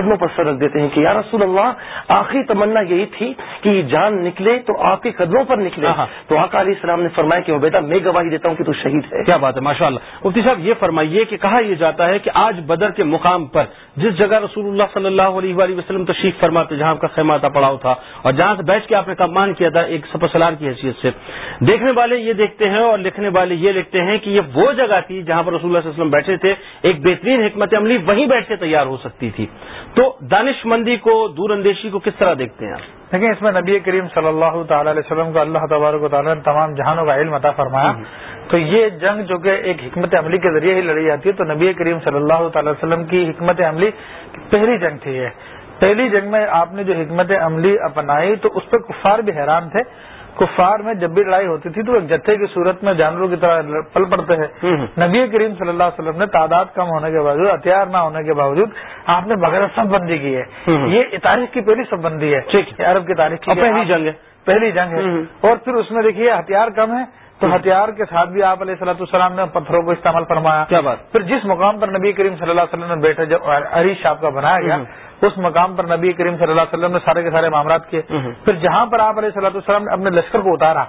قدموں پر سر رکھ دیتے ہیں کہ یا رسول اللہ آخری تمنا یہی تھی کہ یہ جان نکلے تو آپ کے قدموں پر نکلے۔ تو آقا علیہ السلام نے فرمایا کہ بیٹا میں گواہی دیتا ہوں کہ تو شہید ہے۔ کیا بات ہے؟ ماشاء اللہ مفتی صاحب یہ فرمائیے کہ کہا یہ جاتا ہے کہ آج بدر کے مقام پر جس جگہ رسول اللہ صلی اللہ علیہ وآلہ وسلم تشریف فرماتے جہاں آپ کا خیمہ تھا پڑاؤ تھا اور جہاں سے بیٹھ کے آپ نے کمان کیا تھا ایک سپسلار کی حیثیت سے۔ دیکھنے والے یہ دیکھتے ہیں اور لکھنے والے یہ لکھتے ہیں کہ یہ وہ جگہ تھی جہاں پر رسول اللہ صلی اللہ علیہ وسلم بیٹھے تھے۔ ایک بہترین حکمت عملی وہیں بیٹھ کے تیار ہو سکتی تھی۔ تو دانش مندی کو دور اندیشی کو کس طرح دیکھتے ہیں آپ؟ لیکن اس میں نبی کریم صلی اللہ تعالی علیہ وسلم کو اللہ تبارک و تعالیٰ نے تمام جہانوں کا علم عطا فرمایا۔ تو یہ جنگ جو کہ ایک حکمت عملی کے ذریعے ہی لڑی جاتی ہے تو نبی کریم صلی اللہ تعالی وسلم کی حکمت عملی پہلی جنگ تھی یہ۔ پہلی جنگ میں آپ نے جو حکمت عملی اپنائی تو اس پہ کفار بھی حیران تھے۔ کفار میں جب بھی لڑائی ہوتی تھی تو ایک جتھے کی صورت میں جانوروں کی طرح پل پڑتے ہیں۔ نبی کریم صلی اللہ علیہ وسلم نے تعداد کم ہونے کے باوجود ہتھیار نہ ہونے کے باوجود آپ نے بغیر سب بندی کی ہے۔ یہ تاریخ کی پہلی سب بندی ہے۔ عرب کی تاریخ کی پہلی جنگ ہے۔ پہلی جنگ ہے۔ اور پھر اس میں دیکھیے ہتھیار کم ہے۔ تو ہتھیار کے ساتھ بھی آپ علیہ صلاح السلام نے پتھروں کو استعمال فرمایا۔ کیا بات۔ پھر جس مقام پر نبی کریم صلی اللہ علیہ وسلم نے بیٹھے جب عریش آپ کا بنایا گیا اس مقام پر نبی کریم صلی اللہ علیہ وسلم نے سارے کے سارے معاملات کیے۔ پھر جہاں پر آپ علیہ صلاح السلام نے اپنے لشکر کو اتارا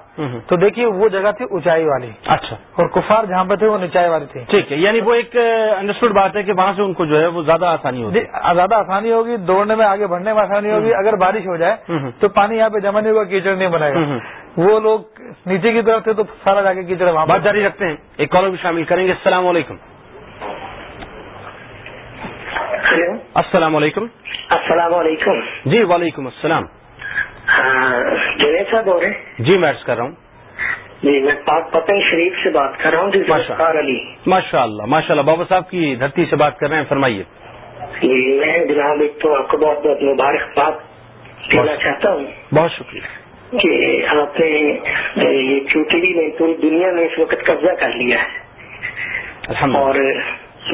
تو دیکھیے وہ جگہ تھی اونچائی والی۔ اچھا۔ اور کفار جہاں پہ تھے وہ نچائی والی تھی۔ ٹھیک ہے یعنی وہ ایک انڈرسٹوڈ بات ہے کہ وہاں سے ان کو جو ہے وہ زیادہ آسانی ہوگی۔ جی، زیادہ آسانی ہوگی دوڑنے میں آگے بڑھنے میں آسانی ہوگی۔ اگر بارش ہو جائے تو پانی یہاں پہ جمع نہیں ہوگا کیچڑ نہیں بنے گا۔ وہ لوگ نیچے کی طرف تھے تو سارا جا کے کیچڑ وہاں بات جاری رکھتے ہیں۔ ایک کالر بھی شامل کریں گے۔ السلام علیکم۔ ہلو السلام علیکم۔ السلام علیکم۔ جی وعلیکم السلام۔ جنید صاحب ہو رہے جی میں عرض کر رہا ہوں۔ جی میں پاک پتن شریف سے بات کر رہا ہوں جی ماشاء علی۔ ماشاء اللہ ماشاء اللہ۔ بابا صاحب کی دھرتی سے بات کر رہے ہیں فرمائیے۔ جی میں جناب ایک تو آپ کو بہت بہت مبارکباد دینا چاہتا ہوں۔ بہت شکریہ۔ کہ آپ نے یہ چوٹی نے پوری دنیا میں اس وقت قبضہ کر لیا ہے۔ اور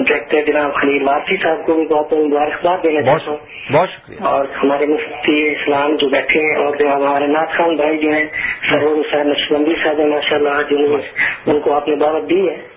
دیکھتے جناب خلیل وارسی صاحب کو بھی بہت مبارکباد دینا بہت چاہتا ہوں۔ بہت شکریہ۔ اور ہمارے مفتی اسلام جو بیٹھے ہیں اور جو ہمارے ناز خان بھائی جو ہیں سرور حسین نقشبندی صاحب ہیں ماشاء اللہ جنہوں نے ان کو آپ نے دعوت دی ہے۔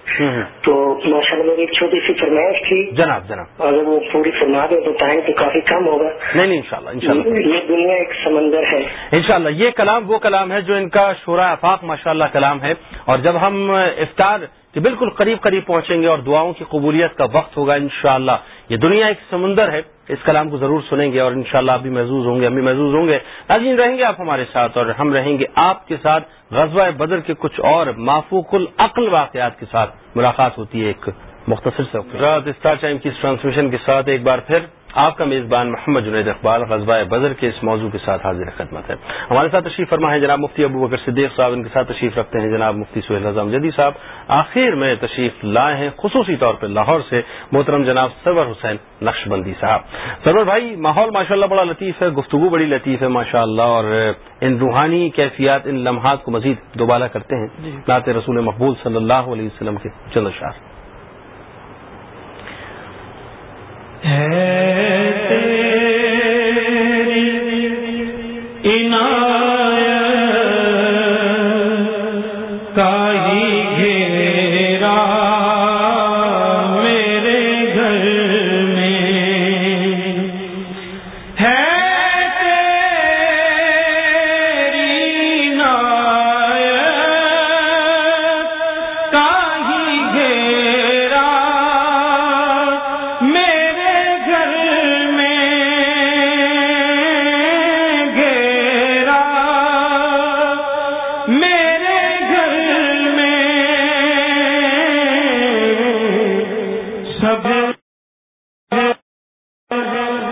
تو ماشاء اللہ میری ایک چھوٹی سی فرمائش تھی۔ جناب جناب۔ اگر وہ پوری فرما دیں تو ٹائم تو کافی کم ہوگا۔ نہیں نہیں انشاءاللہ انشاءاللہ۔ یہ دنیا ایک سمندر ہے۔ انشاءاللہ یہ کلام وہ کلام ہے جو ان کا شورا افاق ماشاءاللہ کلام ہے۔ اور جب ہم افطار کے بالکل قریب قریب پہنچیں گے اور دعاؤں کی قبولیت کا وقت ہوگا انشاءاللہ۔ یہ دنیا ایک سمندر ہے، اس کلام کو ضرور سنیں گے اور انشاءاللہ آپ بھی محظوظ ہوں گے، ہم بھی محظوظ ہوں گے۔ ناظرین، رہیں گے آپ ہمارے ساتھ اور ہم رہیں گے آپ کے ساتھ۔ غزوہ بدر کے کچھ اور مافوق العقل واقعات کے ساتھ ملاقات ہوتی ہے ایک مختصر سے۔ جی، اسٹار ٹائم کی اس ٹرانسمیشن کے ساتھ ایک بار پھر آپ کا میزبان محمد جنید اقبال غزوہ بدر کے اس موضوع کے ساتھ حاضر خدمت ہے۔ ہمارے ساتھ تشریف فرما ہے جناب مفتی ابو بکر صدیق صاحب ان کے ساتھ تشریف رکھتے ہیں جناب مفتی سہیل نظام جدید صاحب۔ آخر میں تشریف لائے ہیں خصوصی طور پہ لاہور سے محترم جناب سرور حسین نقش بندی صاحب۔ سرور بھائی ماحول ماشاء اللہ بڑا لطیف ہے گفتگو بڑی لطیف ہے ماشاء اللہ اور ان روحانی کیفیات ان لمحات کو مزید دوبالہ کرتے ہیں۔ نعت رسول مقبول صلی اللہ علیہ وسلم کے چند اشعار ہے۔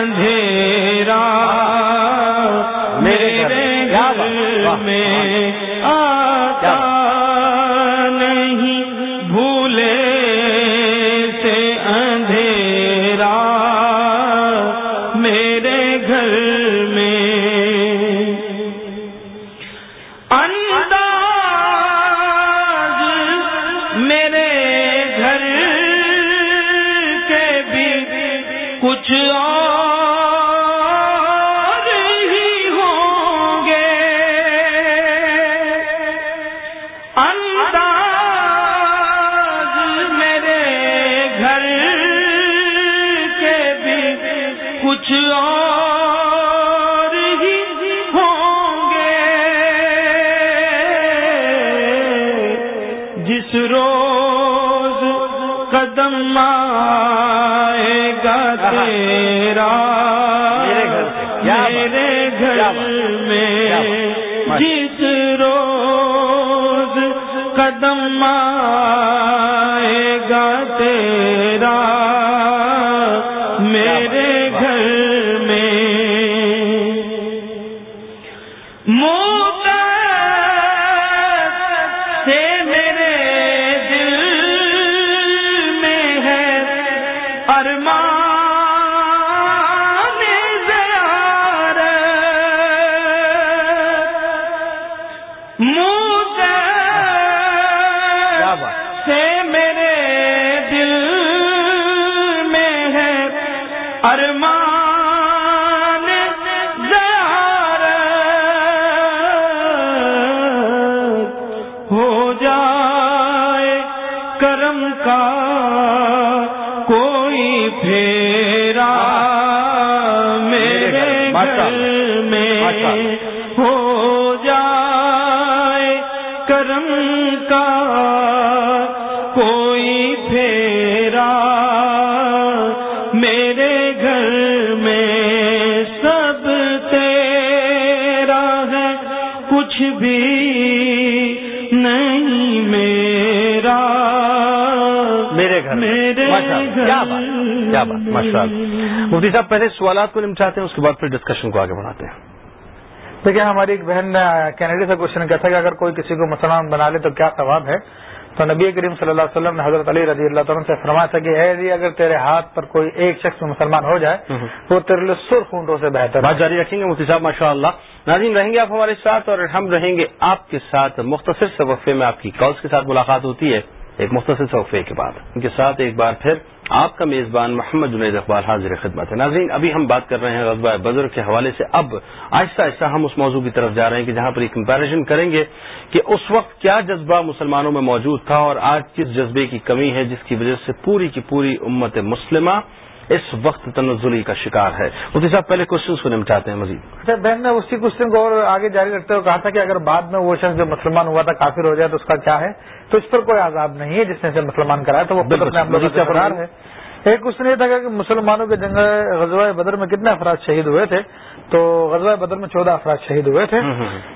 اندھی میں جس روز قدم کرم کا کوئی پھیرا میرے گھر میں سب تیرا ہے کچھ بھی نہیں میرا۔ میرے گھر میرے مفتی صاحب پہلے سوالات کو نمٹاتے ہیں اس کے بعد پھر ڈسکشن کو آگے بڑھاتے ہیں۔ دیکھیں ہماری ایک بہن نے کینیڈا سے کوشچن کیا تھا کہ اگر کوئی کسی کو مسلمان بنا لے تو کیا ثواب ہے؟ تو نبی کریم صلی اللہ علیہ وسلم نے حضرت علی رضی اللہ تعالیٰ سے فرمایا تھا کہ اے علی اگر تیرے ہاتھ پر کوئی ایک شخص مسلمان ہو جائے وہ تیرے لیے سرخ اونٹوں سے بہتر بات جاری رکھیں گے مفتی صاحب ماشاء اللہ ناظرین رہیں گے آپ ہمارے ساتھ اور ہم رہیں گے آپ کے ساتھ مختصر سے وقفے میں آپ کی کالس کے ساتھ ملاقات ہوتی ہے۔ ایک مختصر صوفے کے بعد۔ ان کے ساتھ ایک بار پھر آپ کا میزبان محمد جنید اقبال حاضر خدمت ہے۔ ناظرین، ابھی ہم بات کر رہے ہیں غزبۂ بدر کے حوالے سے۔ اب آہستہ آہستہ ہم اس موضوع کی طرف جا رہے ہیں کہ جہاں پر یہ کمپیریزن کریں گے کہ اس وقت کیا جذبہ مسلمانوں میں موجود تھا اور آج کس جذبے کی کمی ہے جس کی وجہ سے پوری کی پوری امت مسلمہ اس وقت تنزلی کا شکار ہے۔ مفتی صاحب پہلے کوشچنس کو نمٹاتے ہیں مزید۔ اچھا بہن نے اسی کوشچن کو اور آگے جاری رکھتے ہوئے کہا تھا کہ اگر بعد میں وہ شخص جو مسلمان ہوا تھا کافر ہو جائے تو اس کا کیا ہے؟ تو اس پر کوئی عذاب نہیں ہے جس نے اسے مسلمان کرایا تو وہ اپنے ہے۔ ایک کوشچن یہ تھا کہ مسلمانوں کے جنگ غزوہ بدر میں کتنے افراد شہید ہوئے تھے تو غزوہ بدر میں چودہ افراد شہید ہوئے تھے۔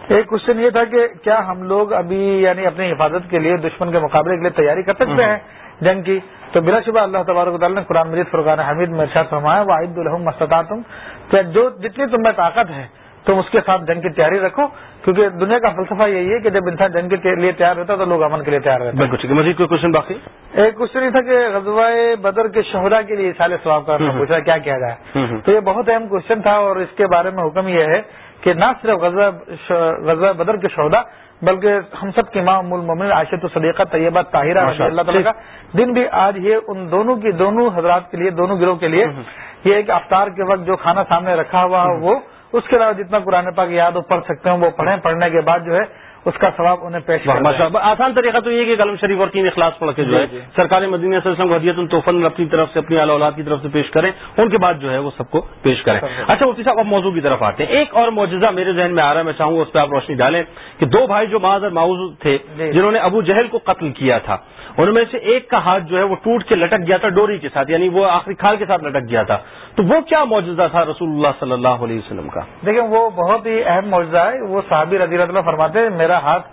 ایک کوشچن یہ تھا کہ کیا ہم لوگ ابھی یعنی اپنی حفاظت کے لیے دشمن کے مقابلے کے لیے تیاری کر سکتے ہیں؟ جنگ کی۔ تو بلا شبہ اللہ تبارک و تعالیٰ نے قرآن مجید فرقان حمید میں ارشاد فرمایا واحد الحم مستطاعتم کہ جو جتنی تم میں طاقت ہے تم اس کے ساتھ جنگ کی تیاری رکھو۔ کیونکہ دنیا کا فلسفہ یہی ہے کہ جب انسان جنگ کے لیے تیار رہتا ہے تو لوگ امن کے لیے تیار رہتے ہیں۔ بالکل مزید کوئی کوشچن باقی؟ ایک کوشچن یہ تھا کہ غزوہ بدر کے شہدا کے لیے سال ثواب کا۔ پوچھا کیا کیا جائے۔ تو یہ بہت اہم کوشچن تھا اور اس کے بارے میں حکم یہ ہے کہ نہ صرف غزوہ غزوہ بدر کے شہدا بلکہ ہم سب کے امام المومن عاشت و صدیقہ طیبہ طاہرہ رضی اللہ تعالیٰ کا دن بھی آج یہ ان دونوں کی دونوں حضرات کے لیے دونوں گروہ کے لیے یہ ایک افطار کے وقت جو کھانا سامنے رکھا ہوا ہو وہ اس کے علاوہ جتنا قرآن پاک یاد ہو پڑھ سکتے ہیں وہ پڑھیں. پڑھنے کے بعد جو ہے اس کا ثواب انہیں پیش آسان طریقہ تو یہ کہ کلم شریف اور تین اخلاص پڑھ کے جو ہے جی، جی۔ سرکار مدینہ صلی اللہ علیہ وسلم کو حدیت الطوفن اپنی طرف سے اپنی اولاد کی طرف سے پیش کریں ان کے بعد جو ہے وہ سب کو پیش کریں اچھا مفتی صاحب اب موضوع کی طرف آتے ہیں ایک اور معجزہ میرے ذہن میں آ رہا ہے میں چاہوں گا اس پہ آپ روشنی ڈالیں کہ دو بھائی جو معاذ اور معاوض تھے جی۔ جنہوں نے ابو جہل کو قتل کیا تھا ان میں سے ایک کا ہاتھ جو ہے وہ ٹوٹ کے لٹک گیا تھا ڈوری کے ساتھ یعنی وہ آخری کھال کے ساتھ لٹک گیا تھا۔ تو وہ کیا معجزہ تھا رسول اللہ صلی اللہ علیہ وسلم کا؟ دیکھیں، وہ بہت ہی اہم معجزہ ہے۔ وہ صحابی رضی اللہ فرماتے ہیں، میرا ہاتھ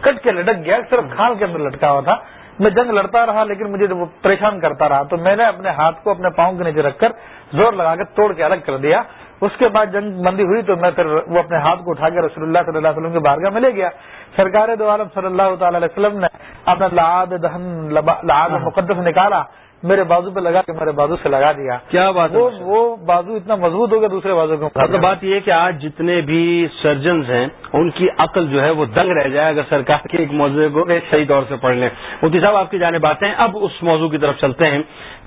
کٹ کے لٹک گیا، صرف کھال کے اندر لٹکا ہوا تھا۔ میں جنگ لڑتا رہا، لیکن مجھے وہ پریشان کرتا رہا۔ تو میں نے اپنے ہاتھ کو اپنے پاؤں کے نیچے رکھ کر زور لگا کے توڑ کے الگ کر دیا۔ اس کے بعد جنگ بندی ہوئی تو میں پھر وہ اپنے ہاتھ کو اٹھا کے رسول اللہ صلی اللہ علیہ وسلم کے بارگاہ میں لے گیا۔ سرکار دو عالم صلی اللہ تعالی علیہ وسلم نے اپنا لعاب دہن لعاب مقدس نکالا میرے بازو پہ لگا کے میرے بازو سے لگا دیا۔ کیا بات ہے؟ وہ وہ بازو اتنا مضبوط ہو گیا دوسرے بازو کے مطلب بات یہ کہ آج جتنے بھی سرجنز ہیں ان کی عقل جو ہے وہ دنگ رہ جائے اگر سرکار کے ایک موضوع کو صحیح طور سے پڑھ لیں۔ مفتی صاحب آپ کی جانب باتیں اب اس موضوع کی طرف چلتے ہیں۔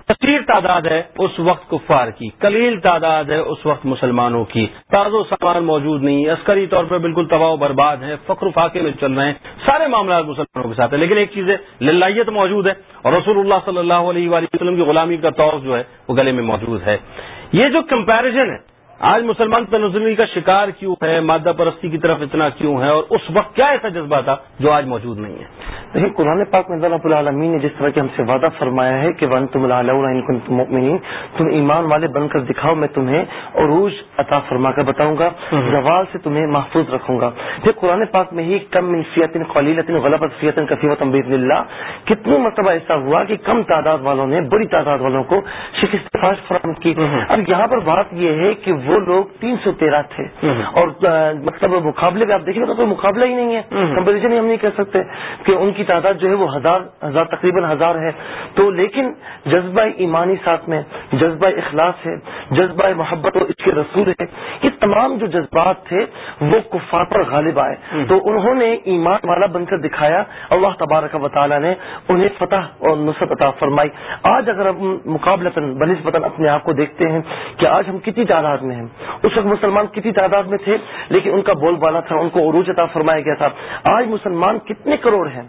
کثیر تعداد ہے اس وقت کفار کی کلیل تعداد ہے اس وقت مسلمانوں کی۔ تاز و سامان موجود نہیں عسکری طور پر بالکل تباہ و برباد ہے، فخر و فاقے میں چل رہے ہیں۔ سارے معاملات مسلمانوں کے ساتھ ہیں۔ لیکن ایک چیز ہے، للائیت موجود ہے۔ اور رسول اللہ صلی اللہ علیہ وآلہ وسلم کی غلامی کا طور جو ہے، وہ گلے میں موجود ہے۔ یہ جو کمپیرزن ہے آج مسلمان تنظیمی کا شکار کیوں ہے؟ مادہ پرستی کی طرف اتنا کیوں ہے؟ اور اس وقت کیا ایسا جذبہ تھا جو آج موجود نہیں ہے؟ دیکھیں قرآن پاک میں اللہ العالمین نے جس طرح کے ہم سے وعدہ فرمایا ہے کہ ون تم اللہ تم ایمان والے بن کر دکھاؤ میں تمہیں عروج عطا فرما کر بتاؤں گا زوال سے تمہیں محفوظ رکھوں گا۔ پھر قرآن پاک میں ہی کم منفیت قلیلت غلط فیت کفیت امبید اللہ۔ کتنی مرتبہ ایسا ہوا کہ کم تعداد والوں نے بڑی تعداد والوں کو شکست فراہم کی۔ اب یہاں پر بات یہ ہے کہ وہ لوگ تین سو تیرہ تھے۔ اور مطلب مقابلے میں آپ دیکھیں تو کوئی مقابلہ ہی نہیں ہے۔ کمپٹیشن ہی ہم نہیں کہہ سکتے کہ ان کی تعداد جو ہے وہ ہزار ہزار تقریباً ہزار ہے۔ تو لیکن جذبہ ایمانی ساتھ میں جذبہ اخلاص ہے جذبہ محبت اور اس کے رسول ہے۔ یہ تمام جو جذبات تھے وہ کفار پر غالب آئے۔ تو انہوں نے ایمان والا بن کر دکھایا۔ اللہ تبارک و تعالیٰ نے انہیں فتح اور نصرت عطا فرمائی۔ آج اگر ہم مقابلہ بنسبت اپنے آپ کو دیکھتے ہیں کہ آج ہم کتنی تعداد میں ہیں۔ اس وقت مسلمان کتنی تعداد میں تھے، لیکن ان کا بول بالا تھا، ان کو عروج عطا فرمایا گیا تھا۔ آج مسلمان کتنے کروڑ ہیں؟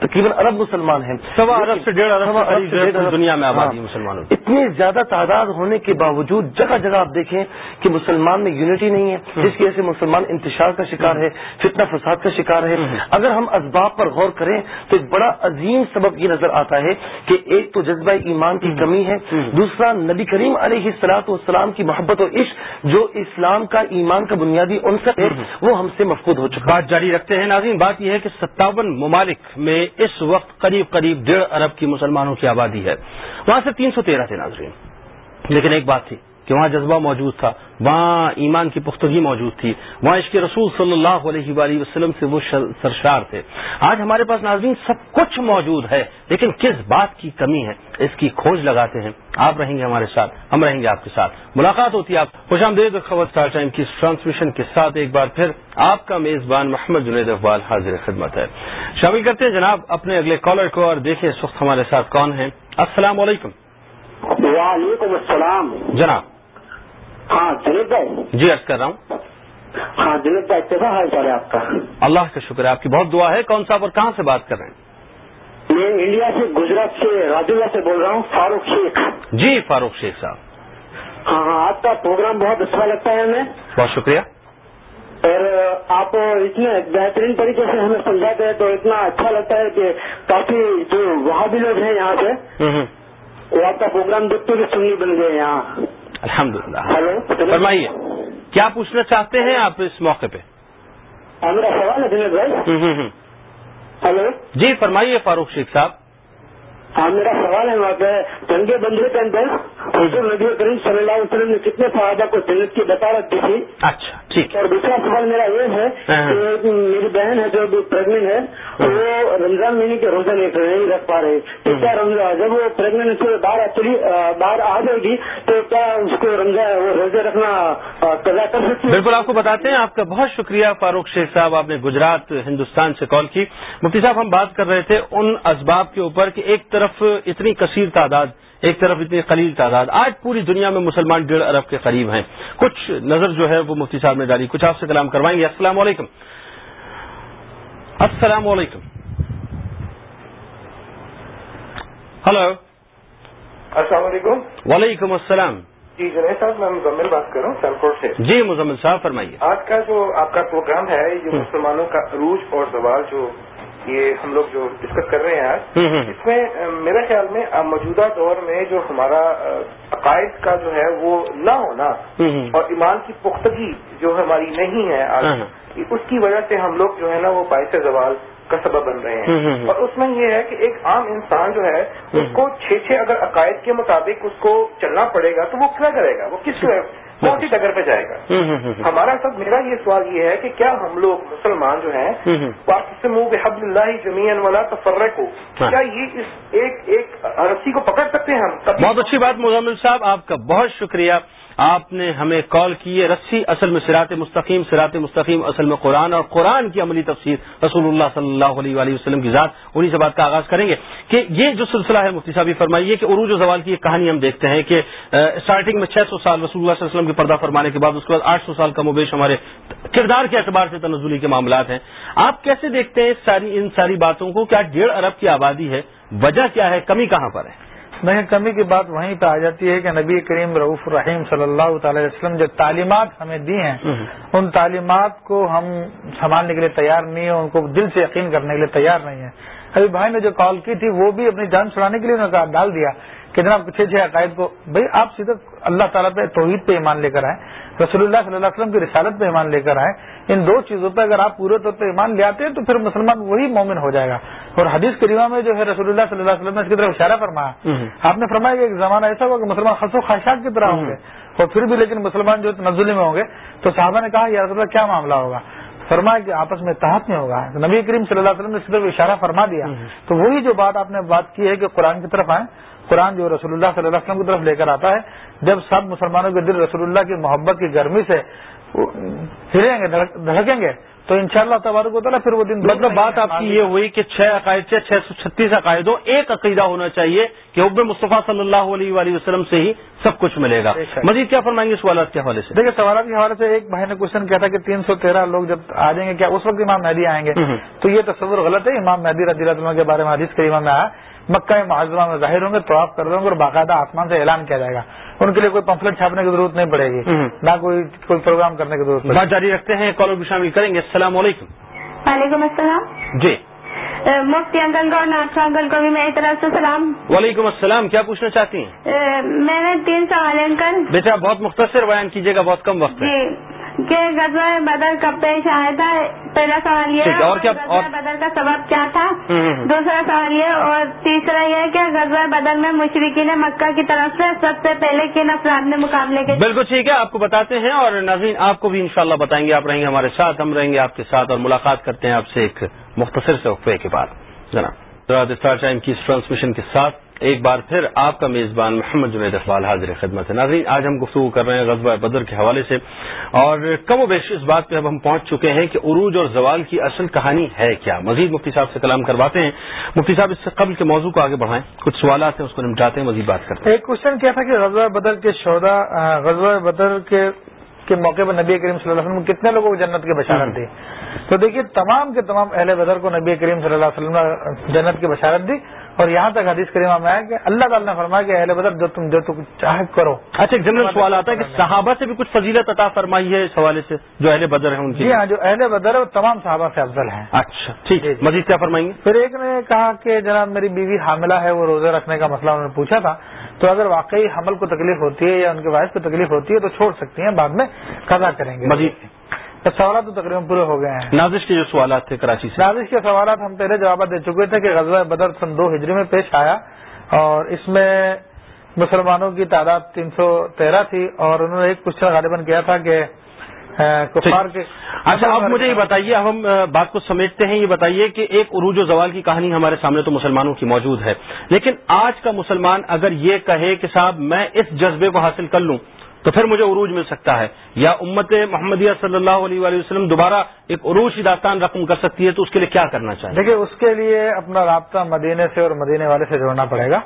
تقریباً ارب مسلمان ہیں۔ سوا ارب سے ڈیڑھ ارب دنیا میں آبادی ہاں۔ مسلمانوں اتنی زیادہ تعداد ہونے کے باوجود جگہ جگہ آپ دیکھیں کہ مسلمان میں یونٹی نہیں ہے جس کی وجہ سے مسلمان انتشار کا شکار ہے فتنہ فساد کا شکار ہے۔ اگر ہم اسباب پر غور کریں تو ایک بڑا عظیم سبب یہ نظر آتا ہے کہ ایک تو جذبہ ایمان کی کمی ہے دوسرا نبی کریم علیہ السلاط والسلام کی محبت و عشق جو اسلام کا ایمان کا بنیادی عنصر ہے وہ ہم سے مفقود ہو چکا بات جاری رکھتے ہیں ناظرین بات یہ ہے کہ ستاون ممالک میں اس وقت قریب قریب ڈیڑھ ارب کی مسلمانوں کی آبادی ہے۔ وہاں سے تین سو تیرہ تھے ناظرین۔ لیکن ایک بات تھی۔ کہ وہاں جذبہ موجود تھا وہاں ایمان کی پختگی موجود تھی وہاں عشق رسول صلی اللہ علیہ وآلہ وسلم سے وہ سرشار تھے۔ آج ہمارے پاس ناظرین سب کچھ موجود ہے لیکن کس بات کی کمی ہے؟ اس کی کھوج لگاتے ہیں۔ آپ رہیں گے ہمارے ساتھ ہم رہیں گے آپ کے ساتھ۔ ملاقات ہوتی ہے آپ خوش آمدید خبر اسٹار ٹائم کی ٹرانسمیشن کے ساتھ ایک بار پھر آپ کا میزبان محمد جنید اقبال حاضر خدمت ہے۔ شامل کرتے ہیں جناب اپنے اگلے کالر کو اور دیکھیں اس وقت ہمارے ساتھ کون ہیں۔ السلام علیکم۔ وعلیکم السلام۔ جناب۔ ہاں جنید بھائی جی عرض کر رہا ہوں۔ ہاں جنید بھائی کیسا حال چال ہے آپ کا۔ اللہ کا شکر ہے آپ کی بہت دعا ہے۔ کون صاحب اور کہاں سے بات کر رہے ہیں؟ میں انڈیا سے گجرات سے راجولہ سے بول رہا ہوں فاروق شیخ۔ جی فاروق شیخ صاحب۔ ہاں ہاں آپ کا پروگرام بہت اچھا لگتا ہے ہمیں۔ بہت شکریہ۔ اور آپ اتنے بہترین طریقے سے ہمیں سمجھاتے ہیں تو اتنا اچھا لگتا ہے کہ کافی جو وہاں بھی لوگ ہیں یہاں سے وہ آپ کا پروگرام دیکھتے ہوئے سننی بن گئے یہاں الحمد للہ فرمائیے کیا پوچھنا چاہتے ہیں آپ اس موقع پہ؟ میرا سوال ہے بھائی۔ ہلو۔ جی فرمائیے فاروق شیخ صاحب۔ ہاں میرا سوال ہے وہاں پہ جنگ بندے کے اندر حضور نبی کریم صلی اللہ علیہ وسلم نے کتنے صحابہ کو جنت کی بطارت دی تھی؟ اچھا۔ اور دوسرا سوال میرا یہ ہے کہ میری بہن ہے جو پریگنٹ ہے وہ رمضان مہینے کے روزہ نہیں رکھ پا رہے۔ تو کیا رمضان جب وہ پریگنٹ باہر آ جائے گی تو کیا اس کو رمضان وہ روزے رکھنا قضا کر سکتی بالکل آپ کو بتاتے ہیں آپ کا بہت شکریہ فاروق شیخ صاحب آپ نے گجرات ہندوستان سے کال کی۔ مفتی صاحب ہم بات کر رہے تھے ان اسباب کے اوپر کہ ایک طرف اتنی کثیر تعداد ایک طرف اتنی قلیل تعداد آج پوری دنیا میں مسلمان ڈیڑھ ارب کے قریب ہیں۔ کچھ نظر جو ہے وہ مفتی صاحب نے ڈالی کچھ آپ سے کلام کروائیں گے۔ السلام علیکم۔ السلام علیکم۔ ہلو۔ السلام علیکم۔ وعلیکم السلام۔ جی جنید صاحب میں مزمل بات کر رہا ہوں سنپور سے۔ جی مزمل صاحب فرمائیے۔ آج کا جو آپ کا پروگرام ہے یہ مسلمانوں کا عروج اور زوال جو یہ ہم لوگ جو ڈسکس کر رہے ہیں آج اس میں میرے خیال میں موجودہ دور میں جو ہمارا عقائد کا جو ہے وہ نہ ہونا اور ایمان کی پختگی جو ہماری نہیں ہے آج اس کی وجہ سے ہم لوگ جو ہے نا وہ باعث زوال کا سبب بن رہے ہیں۔ اور اس میں یہ ہے کہ ایک عام انسان جو ہے اس کو چھ چھ اگر عقائد کے مطابق اس کو چلنا پڑے گا تو وہ کیا کرے گا؟ وہ کس کون سی ڈگر پہ جائے گا۔ ہمارا سب میرا یہ سوال یہ ہے کہ کیا ہم لوگ مسلمان جو ہیں سے منہ حب اللہ جمین والا تفرق ہو کیا یہ اس ایک ایک رسی کو پکڑ سکتے ہیں ہم؟ بہت اچھی بات مزمل صاحب آپ کا بہت شکریہ۔ آپ نے ہمیں کال کی ہے رسی اصل میں سرات مستقیم سرات مستقیم اصل میں قرآن اور قرآن کی عملی تفسیر رسول اللہ صلی اللہ علیہ وآلہ وسلم کی ذات انہیں سے بات کا آغاز کریں گے کہ یہ جو سلسلہ ہے، مفتی صاحب فرمائیے کہ عروج و زوال کی ایک کہانی ہم دیکھتے ہیں کہ اسٹارٹنگ میں چھ سو سال رسول اللہ صلی اللہ علیہ وسلم کے پردہ فرمانے کے بعد، اس کے بعد آٹھ سو سال کا مبیش ہمارے کردار کے اعتبار سے تنزلی کے معاملات ہیں۔ آپ کیسے دیکھتے ہیں ساری ان ساری باتوں کو؟ کیا ڈیڑھ ارب کی آبادی ہے؟ وجہ کیا ہے؟ کمی کہاں پر ہے؟ نہیں کمی کی بات وہیں پہ آ جاتی ہے کہ نبی کریم رعف الرحیم صلی اللہ تعالی وسلم جو تعلیمات ہمیں دی ہیں ان تعلیمات کو ہم سنبھالنے کے لیے تیار نہیں ہیں ان کو دل سے یقین کرنے کے لیے تیار نہیں ہے ابھی بھائی نے جو کال کی تھی وہ بھی اپنی جان چھڑانے کے لیے انہوں نے ڈال دیا۔ کہ جناب چھ چھ عقائد کو بھائی آپ سیدھا اللہ تعالیٰ پہ توحید پہ ایمان لے کر آئے رسول اللہ صلی اللہ علیہ وسلم کی رسالت پہ ایمان لے کر آئے ان دو چیزوں پہ اگر آپ پورے طور پہ ایمان لے آتے ہیں تو پھر مسلمان وہی مومن ہو جائے گا۔ اور حدیث کریمہ میں جو ہے رسول اللہ صلی اللہ علیہ وسلم نے اس کی طرف اشارہ فرمایا۔ آپ نے فرمایا کہ ایک زمانہ ایسا ہوگا کہ مسلمان خص و خواہشات کی طرح ہوں گے۔ اور پھر بھی لیکن مسلمان جو نزلی میں ہوں گے۔ تو صحابہ نے کہا یا رسول اللہ کیا معاملہ ہوگا؟ فرمایا کہ آپس میں اتحاد نہیں ہوگا۔ نبی کریم صلی اللہ علیہ وسلم نے اس طرف اشارہ فرما دیا۔ تو وہی جو بات آپ نے بات کی ہے کہ قرآن کی طرف آئیں قرآن جو رسول اللہ صلی اللہ علیہ وسلم کی طرف لے کر آتا ہے جب سب مسلمانوں کے دل رسول اللہ کی محبت کی گرمی سے ہریں گے دھڑکیں گے تو ان شاء اللہ تبارک و تعالیٰ پھر وہ دن مطلب بات آپ کی یہ ہوئی کہ چھ عقائد سے چھ سو چھتیس عقائد ہو ایک عقیدہ ہونا چاہیے کہ حب مصطفیٰ صلی اللہ علیہ وآلہ وسلم سے ہی سب کچھ ملے گا۔ مزید کیا فرمائیں گے سوالات کے حوالے سے؟ دیکھیے سوالات کے حوالے سے ایک بھائی نے کوشچن کیا تھا کہ تین سو تیرہ لوگ جب آ جائیں گے کیا اس وقت امام مہدی آئیں گے؟ تو یہ تصور غلط ہے امام مہدی رضی اللہ کے بارے میں حدیث امام میں آیا۔ مکہ معذرہ میں ظاہر ہوں گے تو آپ کر دیں گے اور باقاعدہ آسمان سے اعلان کیا جائے گا۔ ان کے لیے کوئی پمفلٹ چھاپنے کی ضرورت نہیں پڑے گی نہ کوئی کوئی پروگرام کرنے کی ضرورت بات جاری رکھتے ہیں کالر بھی شامل کریں گے۔ السلام علیکم۔ وعلیکم السلام۔ جی۔ مفتی انکل کو اور ناچا انکل کو بھی میری طرف سے سلام۔ وعلیکم السلام کیا پوچھنا چاہتی ہیں؟ میں نے تین سوال انکل۔ بیٹا بہت مختصر بیان کیجیے گا بہت کم وقت ہے۔ جی۔ کہ غزوہ بدر کب پیش آیا تھا۔ پہلا سوال یہ اور کیا- بدر کا سبب کیا تھا۔ دوسرا سوال یہ اور تیسرا یہ کہ غزوہ بدر میں مشرقین مکہ کی طرف سے سب سے پہلے کن افراد نے مقابلے کے بالکل ٹھیک ہے آپ کو بتاتے ہیں اور ناظرین آپ کو بھی انشاءاللہ بتائیں گے آپ رہیں گے ہمارے ساتھ ہم رہیں گے آپ کے ساتھ اور ملاقات کرتے ہیں آپ سے ایک مختصر سے وقفے کے بعد۔ جناب ٹائم کی ٹرانسمیشن کے ساتھ ایک بار پھر آپ کا میزبان محمد جنید اقبال حاضر خدمت ہے ناظرین آج ہم گفتگو کر رہے ہیں غزوہ بدر کے حوالے سے اور کم و بیش اس بات پہ اب ہم پہنچ چکے ہیں کہ عروج اور زوال کی اصل کہانی ہے کیا؟ مزید مفتی صاحب سے کلام کرواتے ہیں۔ مفتی صاحب اس سے قبل کے موضوع کو آگے بڑھائیں۔ کچھ سوالات ہیں اس کو نمٹاتے ہیں مزید بات کرتے ہیں۔ ایک کوشچن کیا تھا کہ غزوہ بدر کے شودا غزوہ بدر کے کے موقع پر نبی کریم صلی اللہ علیہ وسلم کتنے لوگوں کو جنت کی بشارت دی؟ تو دیکھیے تمام کے تمام اہل بدر کو نبی کریم صلی اللہ علیہ وسلم نے جنت کی بشارت دی۔ اور یہاں تک حدیث کریمہ میں آیا کہ اللہ تعالیٰ نے فرمایا کہ اہل بدر جو تم جو تم چاہے کرو۔ اچھا ایک جنرل سوال آتا ہے کہ صحابہ سے بھی کچھ فضیلت عطا فرمائی ہے اس حوالے سے جو اہل بدر ہیں ان کی؟ جی ہاں جو اہل بدر ہے وہ تمام صحابہ سے افضل ہیں۔ اچھا ٹھیک۔ جی، ہے جی۔ مزید کیا فرمائیں گے؟ پھر ایک نے کہا کہ جناب میری بیوی حاملہ ہے وہ روزہ رکھنے کا مسئلہ انہوں نے پوچھا تھا۔ تو اگر واقعی حمل کو تکلیف ہوتی ہے یا ان کے وائف کو تکلیف ہوتی ہے تو چھوڑ سکتی ہیں بعد میں قضا کریں گے۔ مزید۔ سوالات تو تقریباً پورے ہو گئے ہیں۔ نازش کے جو سوالات تھے کراچی سے۔ نازش کے سوالات ہم پہلے جوابات دے چکے تھے کہ غزوہ بدر سن دو ہجری میں پیش آیا اور اس میں مسلمانوں کی تعداد تین سو تیرہ تھی اور انہوں نے ایک کوشچن غالباً کیا تھا کہ کفار کے اچھا اب مجھے یہ بتائیے اب ہم بات کو سمیٹتے ہیں یہ بتائیے کہ ایک عروج و زوال کی کہانی ہمارے سامنے تو مسلمانوں کی موجود ہے۔ لیکن آج کا مسلمان اگر یہ کہے کہ صاحب میں اس جذبے کو حاصل کر لوں تو پھر مجھے عروج مل سکتا ہے۔ یا امت محمدیہ صلی اللہ علیہ وآلہ وسلم دوبارہ ایک عروج کی داستان رقم کر سکتی ہے تو اس کے لیے کیا کرنا چاہیے؟ دیکھیے اس کے لیے اپنا رابطہ مدینے سے اور مدینے والے سے جوڑنا پڑے گا۔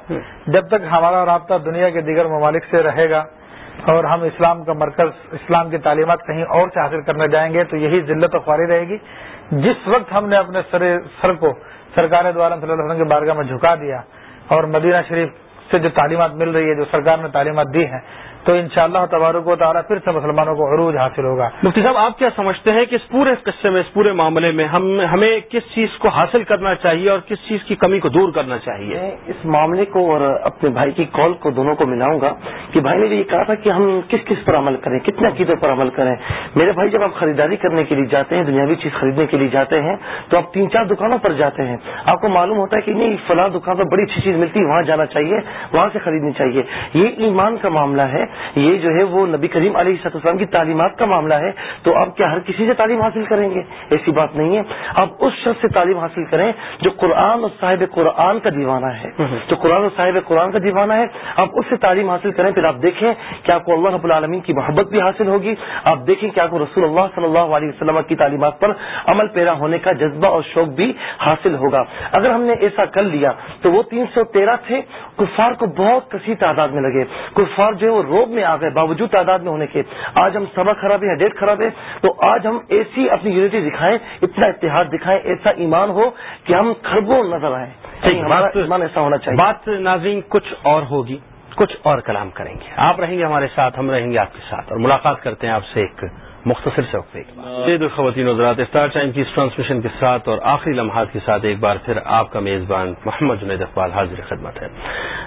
جب تک ہمارا رابطہ دنیا کے دیگر ممالک سے رہے گا اور ہم اسلام کا مرکز اسلام کی تعلیمات کہیں اور سے حاصل کرنے جائیں گے تو یہی ذلت و خواری رہے گی۔ جس وقت ہم نے اپنے سر سر کو سرکار دوارا صلی اللہ علیہ وسلم کے بارگاہ میں جھکا دیا اور مدینہ شریف سے جو تعلیمات مل رہی ہے جو سرکار نے تعلیمات دی ہیں تو ان شاء اللہ تبارک و تعالیٰ پھر سے مسلمانوں کو عروج حاصل ہوگا۔ مفتی صاحب آپ کیا سمجھتے ہیں کہ اس پورے قصے میں اس پورے معاملے میں ہم ہمیں کس چیز کو حاصل کرنا چاہیے اور کس چیز کی کمی کو دور کرنا چاہیے؟ اس معاملے کو اور اپنے بھائی کی کال کو دونوں کو ملاؤں گا کہ بھائی نے بھی یہ کہا تھا کہ ہم کس کس پر عمل کریں کتنے عقیدوں پر عمل کریں۔ میرے بھائی جب آپ خریداری کرنے کے لیے جاتے ہیں دنیاوی چیز خریدنے کے لیے جاتے ہیں تو آپ تین چار دکانوں پر جاتے ہیں۔ آپ کو معلوم ہوتا ہے کہ نہیں فلاں دکان پر بڑی اچھی چیز ملتی ہے وہاں جانا چاہیے وہاں سے خریدنی چاہیے۔ یہ ایمان کا معاملہ ہے یہ جو ہے وہ نبی کریم علیہ السلام کی تعلیمات کا معاملہ ہے تو اب کیا ہر کسی سے تعلیم حاصل کریں گے؟ ایسی بات نہیں ہے۔ اب اس شخص سے تعلیم حاصل کریں جو قرآن اور صاحب قرآن کا دیوانہ ہے۔ جو قرآن اور صاحب قرآن کا دیوانہ ہے اب اس سے تعلیم حاصل کریں پھر آپ دیکھیں کہ آپ کو اللہ رب العالمین کی محبت بھی حاصل ہوگی۔ آپ دیکھیں کہ آپ کو رسول اللہ صلی اللہ علیہ وسلم کی تعلیمات پر عمل پیرا ہونے کا جذبہ اور شوق بھی حاصل ہوگا۔ اگر ہم نے ایسا کر لیا تو وہ تین سو تیرہ تھے کفار کو بہت کثیر تعداد میں لگے۔ کفار جو ہے وہ روب میں آ گئے باوجود تعداد میں ہونے کے۔ آج ہم سبق خراب ہے ڈیٹ خراب ہے تو آج ہم ایسی اپنی یونٹی دکھائیں اتنا اتحاد دکھائیں ایسا ایمان ہو کہ ہم خربوں نظر آئیں۔ ہمارا ایمان ایسا ہونا چاہیے۔ بات ناظرین کچھ اور ہوگی کچھ اور کلام کریں گے۔ آپ رہیں گے ہمارے ساتھ ہم رہیں گے آپ کے ساتھ اور ملاقات کرتے ہیں آپ سے ایک مختصر سے وقت خواتین حضرات اسٹار ٹائم کی اس ٹرانسمیشن کے ساتھ اور آخری لمحات کے ساتھ ایک بار پھر آپ کا میزبان محمد جنید اقبال حاضر خدمت ہے۔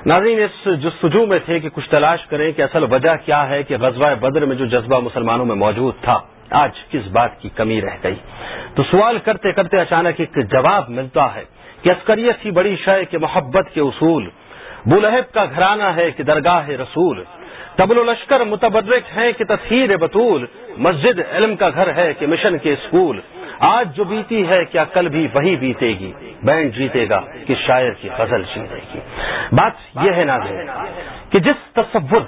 ناظرین، اس جستجو میں تھے کہ کچھ تلاش کریں کہ اصل وجہ کیا ہے کہ غزوہ بدر میں جو جذبہ مسلمانوں میں موجود تھا، آج کس بات کی کمی رہ گئی؟ تو سوال کرتے کرتے اچانک ایک جواب ملتا ہے کہ عسکریت ہی بڑی شے کہ محبت کے اصول بولہب کا گھرانہ ہے کہ درگاہ رسول، تبل و لشکر متبرک ہیں کہ تطہیر بطول، مسجد علم کا گھر ہے کہ مشن کے اسکول آج جو بیتی ہے، کیا کل بھی وہی بیتے گی بینڈ جیتے گا کہ شاعر کی غزل جیتے گی۔ بات یہ ہے نا کہ جس تصور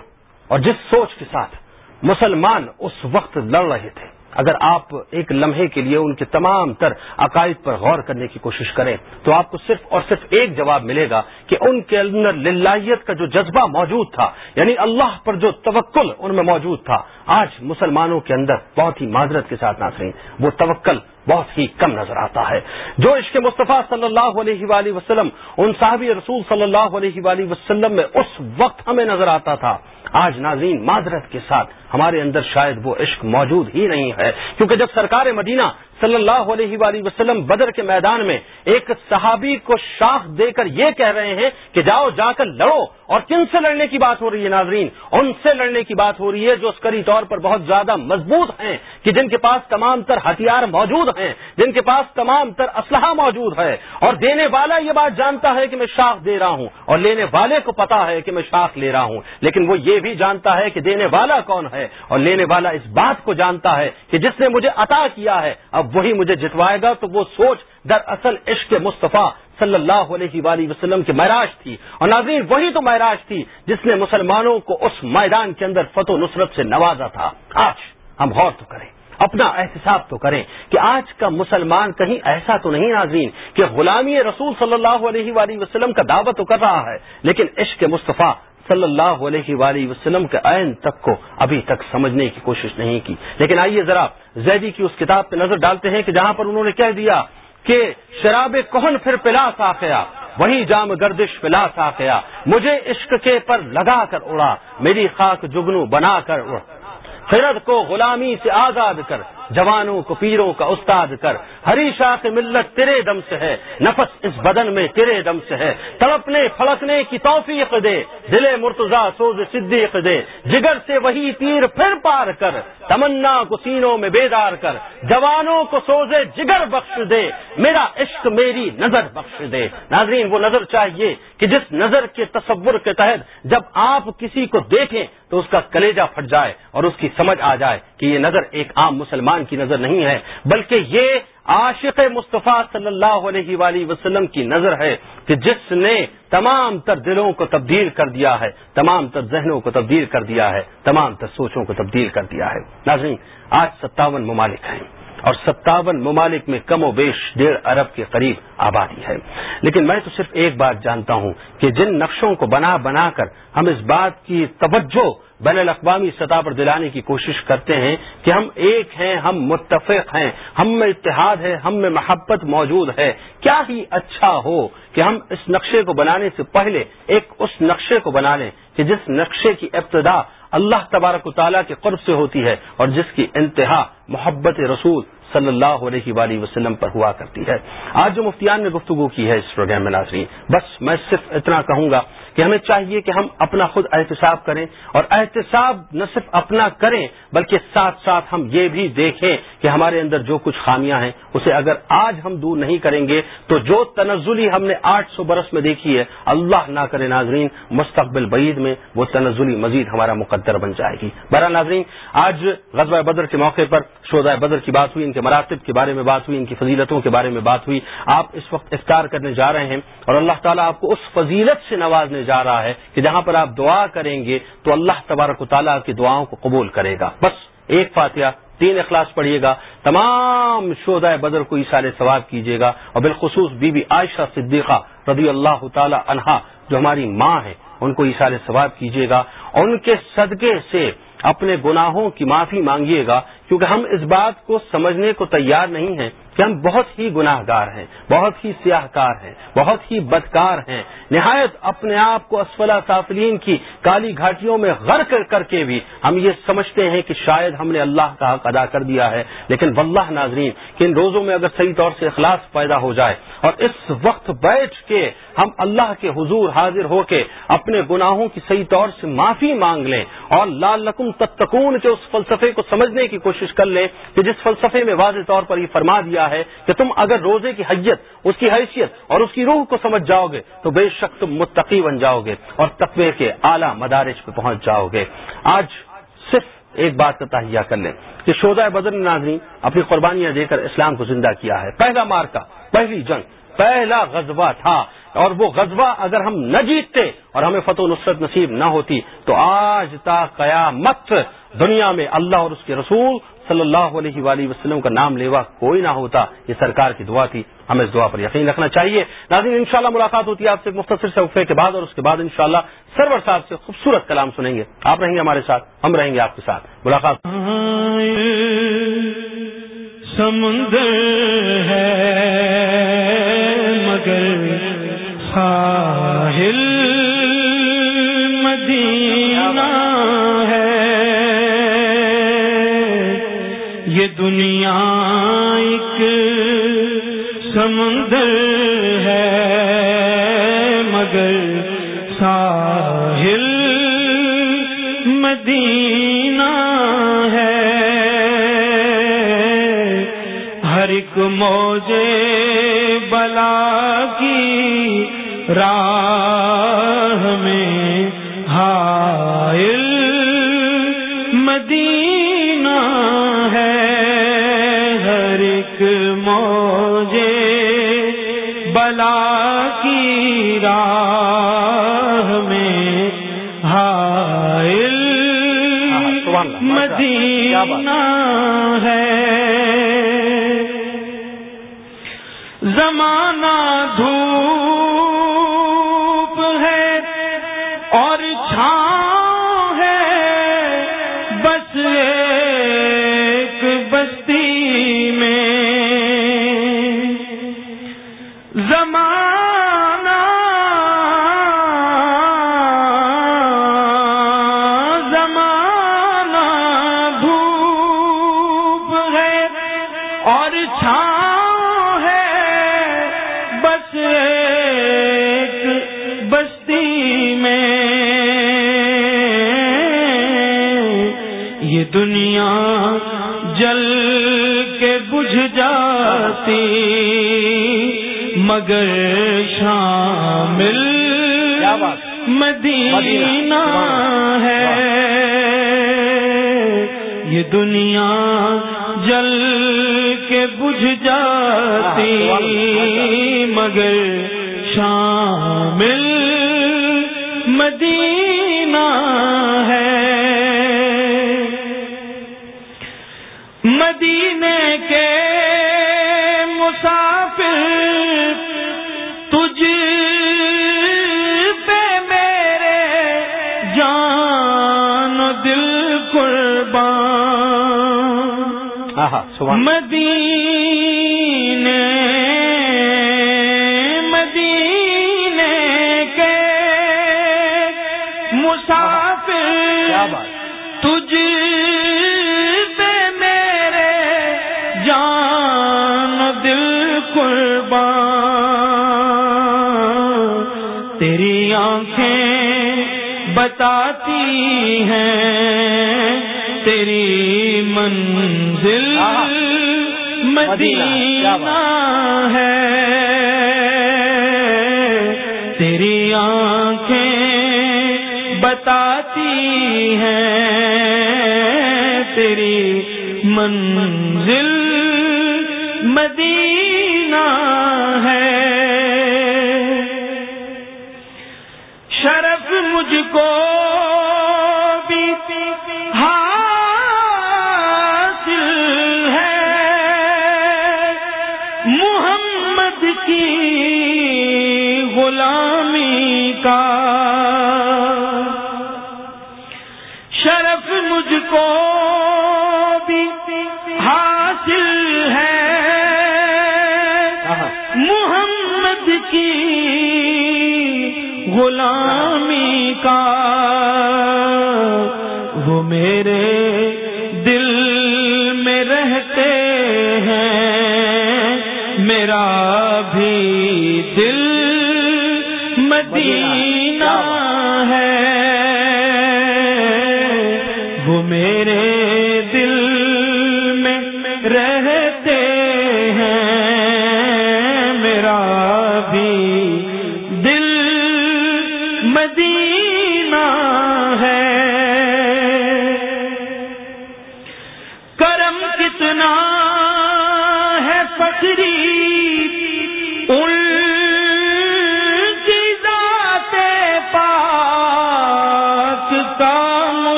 اور جس سوچ کے ساتھ مسلمان اس وقت لڑ رہے تھے، اگر آپ ایک لمحے کے لیے ان کے تمام تر عقائد پر غور کرنے کی کوشش کریں، تو آپ کو صرف اور صرف ایک جواب ملے گا کہ ان کے اندر للہیت کا جو جذبہ موجود تھا یعنی اللہ پر جو توکل ان میں موجود تھا، آج مسلمانوں کے اندر بہت ہی معذرت کے ساتھ ناظرین، وہ توکل بہت ہی کم نظر آتا ہے۔ جو عشق مصطفیٰ صلی اللہ علیہ وآلہ وسلم، ان صحابی رسول صلی اللہ علیہ وآلہ وسلم میں اس وقت ہمیں نظر آتا تھا۔ آج ناظرین معذرت کے ساتھ ہمارے اندر شاید وہ عشق موجود ہی نہیں ہے۔ کیونکہ جب سرکار مدینہ صلی اللہ علیہ وآلہ وسلم بدر کے میدان میں ایک صحابی کو شاخ دے کر یہ کہہ رہے ہیں کہ جاؤ، جا کر لڑو۔ اور کن سے لڑنے کی بات ہو رہی ہے ناظرین؟ ان سے لڑنے کی بات ہو رہی ہے جو عسکری طور پر بہت زیادہ مضبوط ہیں کہ جن کے پاس تمام تر ہتھیار موجود ہیں، جن کے پاس تمام تر اسلحہ موجود ہے۔ اور دینے والا یہ بات جانتا ہے کہ میں شاخ دے رہا ہوں، اور لینے والے کو پتا ہے کہ میں شاخ لے رہا ہوں۔ لیکن وہ یہ بھی جانتا ہے کہ دینے والا کون ہے۔ اور لینے والا اس بات کو جانتا ہے کہ جس نے مجھے عطا کیا ہے، اب وہی مجھے جتوائے گا۔ تو وہ سوچ دراصل عشق مصطفیٰ صلی اللہ علیہ وآلہ وسلم کی معراج تھی۔ اور ناظرین، وہی تو معراج تھی جس نے مسلمانوں کو اس میدان کے اندر فتح نصرت سے نوازا تھا۔ آج ہم غور تو کریں، اپنا احتساب تو کریں کہ آج کا مسلمان کہیں ایسا تو نہیں ناظرین کہ غلامی رسول صلی اللہ علیہ وآلہ وسلم کا دعوت تو کر رہا ہے، لیکن عشق مصطفیٰ صلی اللہ علیہ وآلہ وسلم کے عین تک کو ابھی تک سمجھنے کی کوشش نہیں کی۔ لیکن آئیے ذرا زیدی کی اس کتاب پہ نظر ڈالتے ہیں کہ جہاں پر انہوں نے کہہ دیا کہ شراب کہن پھر پلا سا گیا وہی جام گردش پلا سا گیا مجھے عشق کے پر لگا کر اڑا، میری خاک جگنو بنا کر اڑا خرد کو غلامی سے آزاد کر جوانوں کو، پیروں کا استاد کر۔ ہری شاخ ملت تیرے دم سے ہے۔ نفس اس بدن میں تیرے دم سے ہے۔ تڑپنے، پھڑکنے کی توفیق دے۔ دل مرتضا سوز صدیق دے۔ جگر سے وہی تیر پھر پار کر۔ تمنا کو سینوں میں بیدار کر۔ جوانوں کو سوزے جگر بخش دے۔ میرا عشق میری نظر بخش دے۔ ناظرین، وہ نظر چاہیے کہ جس نظر کے تصور کے تحت جب آپ کسی کو دیکھیں تو اس کا کلیجہ پھٹ جائے اور اس کی سمجھ آ جائے کہ یہ نظر ایک عام مسلمان کی نظر نہیں ہے، بلکہ یہ عاشق مصطفیٰ صلی اللہ علیہ وآلہ وسلم کی نظر ہے کہ جس نے تمام تر دلوں کو تبدیل کر دیا ہے، تمام تر ذہنوں کو تبدیل کر دیا ہے، تمام تر سوچوں کو تبدیل کر دیا ہے۔ ناظرین، آج ستاون ممالک ہیں۔ اور ستاون ممالک میں کم و بیش ڈیڑھ ارب کے قریب آبادی ہے۔ لیکن میں تو صرف ایک بات جانتا ہوں کہ جن نقشوں کو بنا بنا کر ہم اس بات کی توجہ بین الاقوامی سطح پر دلانے کی کوشش کرتے ہیں کہ ہم ایک ہیں، ہم متفق ہیں، ہم میں اتحاد ہے، ہم میں محبت موجود ہے۔ کیا ہی اچھا ہو کہ ہم اس نقشے کو بنانے سے پہلے ایک اس نقشے کو بنا لیں کہ جس نقشے کی ابتدا اللہ تبارک و تعالیٰ کے قرب سے ہوتی ہے اور جس کی انتہا محبت رسول صلی اللہ علیہ وآلہ وسلم پر ہوا کرتی ہے۔ آج جو مفتیان نے گفتگو کی ہے اس پروگرام میں ناظرین، بس میں صرف اتنا کہوں گا کہ ہمیں چاہیے کہ ہم اپنا خود احتساب کریں اور احتساب نہ صرف اپنا کریں بلکہ ساتھ ساتھ ہم یہ بھی دیکھیں کہ ہمارے اندر جو کچھ خامیاں ہیں، اسے اگر آج ہم دور نہیں کریں گے تو جو تنزلی ہم نے آٹھ سو برس میں دیکھی ہے، اللہ نہ کرے ناظرین، مستقبل بعید میں وہ تنزلی مزید ہمارا مقدر بن جائے گی۔ برا ناظرین، آج غزوہ بدر کے موقع پر شوزہ بدر کی بات ہوئی، ان کے مراتب کے بارے میں بات ہوئی، ان کی فضیلتوں کے بارے میں بات ہوئی۔ آپ اس وقت افطار کرنے جا رہے ہیں اور اللہ تعالیٰ آپ کو اس فضیلت سے نوازنے جا رہا ہے کہ جہاں پر آپ دعا کریں گے تو اللہ تبارک و تعالیٰ کی دعاؤں کو قبول کرے گا۔ بس ایک فاتحہ، تین اخلاص پڑھیے گا۔ تمام شوزہ بدر کو اشارے ثواب کیجیے گا۔ اور بالخصوص بی بی عائشہ صدیقہ رضی اللہ تعالی عنہا، جو ہماری ماں ہے، ان کو اشارے ثواب کیجیے گا۔ اور ان کے صدقے سے اپنے گناہوں کی معافی مانگیے گا۔ کیونکہ ہم اس بات کو سمجھنے کو تیار نہیں ہیں کہ ہم بہت ہی گناہ گار ہیں، بہت ہی سیاہ کار ہیں، بہت ہی بدکار ہیں۔ نہایت اپنے آپ کو اسفلا سافلین کی کالی گھاٹیوں میں غرق کر کے بھی ہم یہ سمجھتے ہیں کہ شاید ہم نے اللہ کا حق ادا کر دیا ہے۔ لیکن واللہ ناظرین، کہ ان روزوں میں اگر صحیح طور سے اخلاص پیدا ہو جائے اور اس وقت بیٹھ کے ہم اللہ کے حضور حاضر ہو کے اپنے گناہوں کی صحیح طور سے معافی مانگ لیں اور لال لکم تتکون کے اس فلسفے کو سمجھنے کی کوشش کوشش کر لیں کہ جس فلسفے میں واضح طور پر یہ فرما دیا ہے کہ تم اگر روزے کی حیت، اس کی حیثیت اور اس کی روح کو سمجھ جاؤ گے تو بے شک تم متقی بن جاؤ گے اور تقوی کے اعلیٰ مدارج پہ پہنچ جاؤ گے آج صرف ایک بات کا تہیا کر لیں کہ شوزہ بدر ناظرین اپنی قربانیاں دے کر اسلام کو زندہ کیا ہے۔ پہلا مارکا پہلی جنگ، پہلا غزوہ تھا۔ اور وہ غزوہ اگر ہم نہ جیتتے اور ہمیں فتح نصرت نصیب نہ ہوتی تو آج تا قیامت دنیا میں اللہ اور اس کے رسول صلی اللہ علیہ وآلہ وسلم کا نام لیوا کوئی نہ ہوتا۔ یہ سرکار کی دعا تھی۔ ہمیں اس دعا پر یقین رکھنا چاہیے۔ ناظرین، انشاءاللہ ملاقات ہوتی ہے آپ سے ایک مختصر سے وقفے کے بعد اور اس کے بعد انشاءاللہ سرور صاحب سے خوبصورت کلام سنیں گے۔ آپ رہیں گے ہمارے ساتھ، ہم رہیں گے آپ کے ساتھ۔ ملاقات۔ سمندر ہے مگر ساحل مدینہ ہے۔ یہ دنیا ایک سمندر ہے، مگر ساحل مدینہ ہے۔ ہر ایک موجے کی اور چھاؤں ہے بس ایک بستی میں۔ یہ دنیا جل کے بجھ جاتی مگر شامل مدینہ ہے۔ یہ دنیا جل بجھ جاتی مگر مدینے مدینے کے مسافر تجھ پہ میرے جان دل قربان۔ تیری آنکھیں بتاتی ہیں تیری منزل مدینہ ہے۔ تیری آنکھیں بتاتی ہیں۔ تیری منزل مدینہ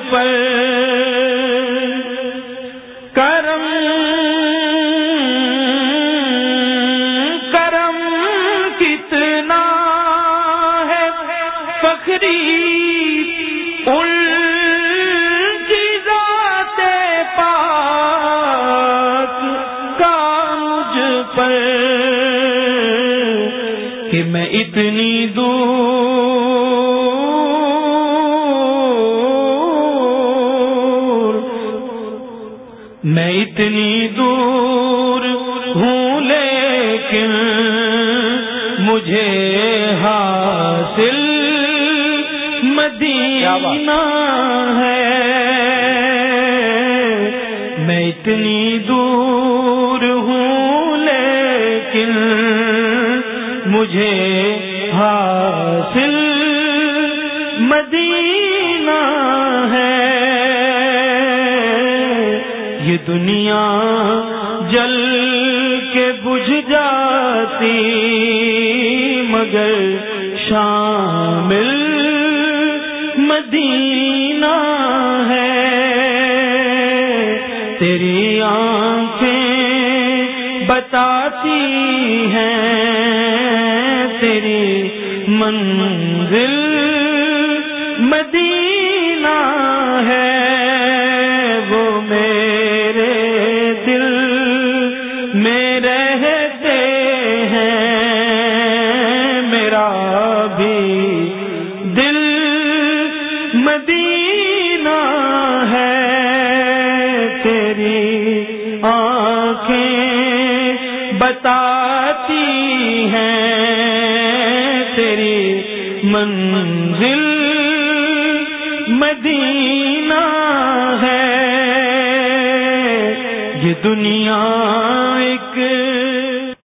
پر ہے۔ میں اتنی دور ہوں لیکن مجھے حاصل مدینہ ہے۔ یہ دنیا جل کے بجھ جاتی مگر من دنیا